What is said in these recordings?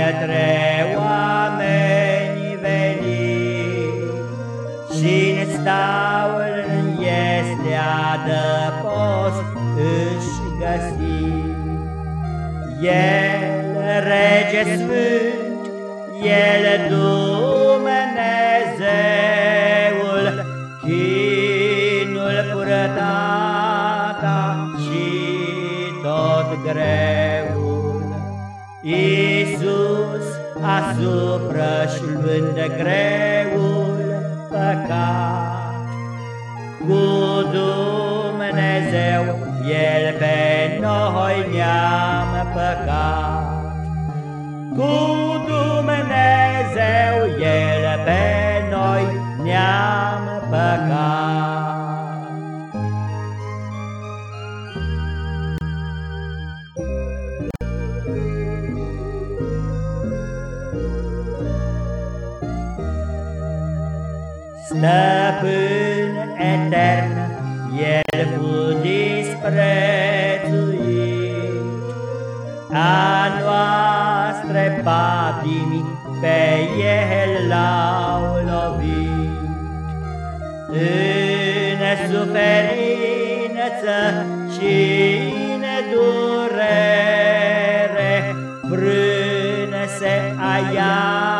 Printre oameni veni Și-n staul este adăpost își găsi. El, rege sfânt, El Dumnezeul, Chinul purătata și tot greul. Iisus asupra-și luând greul păcat, Cu Dumnezeu El pe noi ne-am păcat. Cu Stăpân etern, El fu disprețuit, A noastre patimi pe El l-au lovit. În suferință și în durere, Frână-se a iadului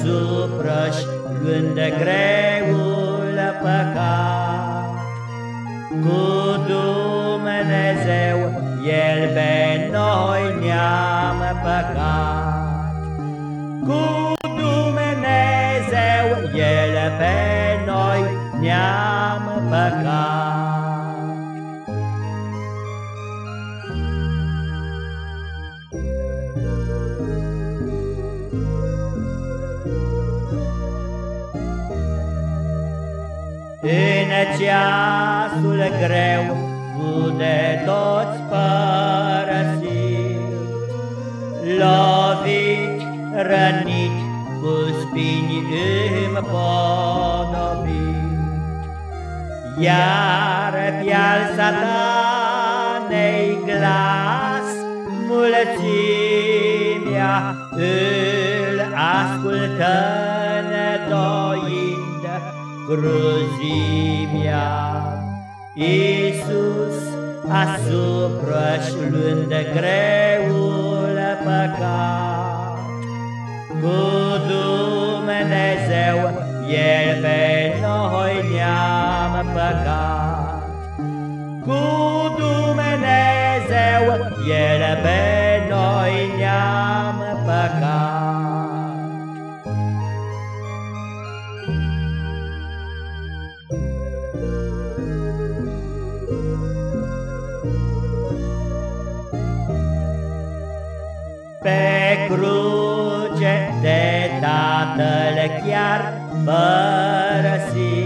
asupra-și luând greul păcat, Cu Dumnezeu El pe noi ne-am păcat. Cu Dumnezeu El pe noi ne-am păcat. În ceasul greu fu de toți părăsit, Lovit, rănit, cu spini împodobit. Iar pe-al satanei glas mulțimea îl ascultă nedoind cruzimea. Iisus asupra-și luând greul păcat, Cu Dumnezeu El pe noi ne-am păcat. Cu Dumnezeu El pe chiar părăsit,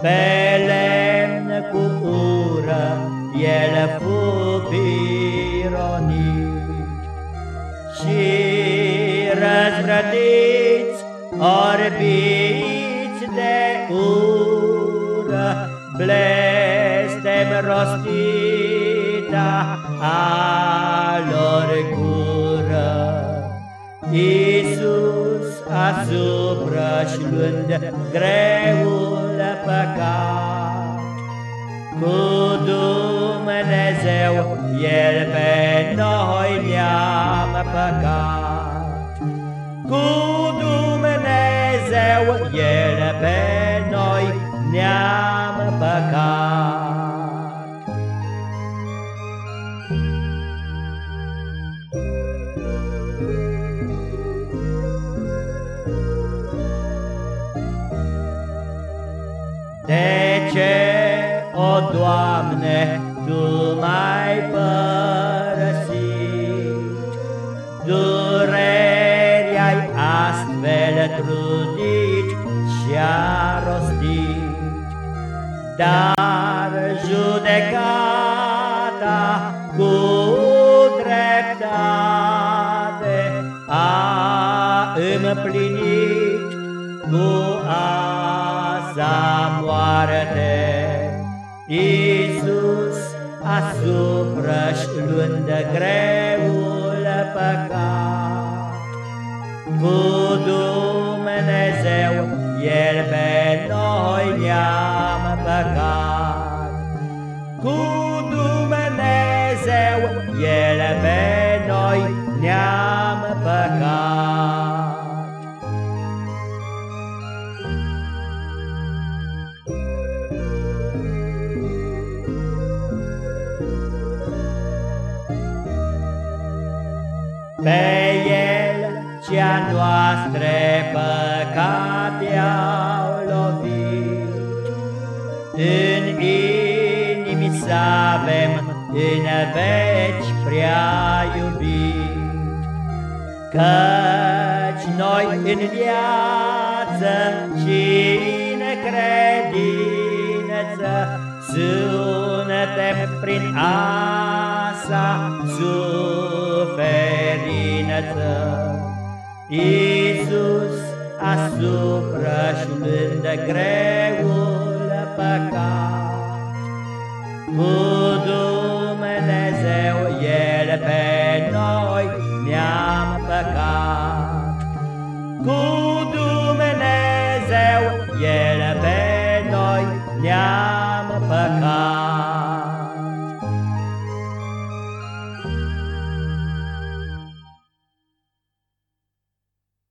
Pe lemn cu ură El fu pironit, Și răzvrătiți, orbiți de ură, Blestem rostita a lor gură. Iisus asupra-și luând greul păcat, Cu Dumnezeu El pe noi ne-am păcat. Cu Doamne, Tu m-ai părăsit? Dureri ai astfel trudit și-a rostit, Dar judecata cu dreptate a împlinit cu asa moarte. Greul păcat. Cu Dumnezeu El pe noi ne-am păcat. Cu Dumnezeu El pe noi ne-am păcat. Pe el cea noastre păcate au lovit, În inimi să avem în veci prea iubit. Căci noi în viață și în credință Suntem prin asa suferință. Iisus asupra de greul păcat, Cu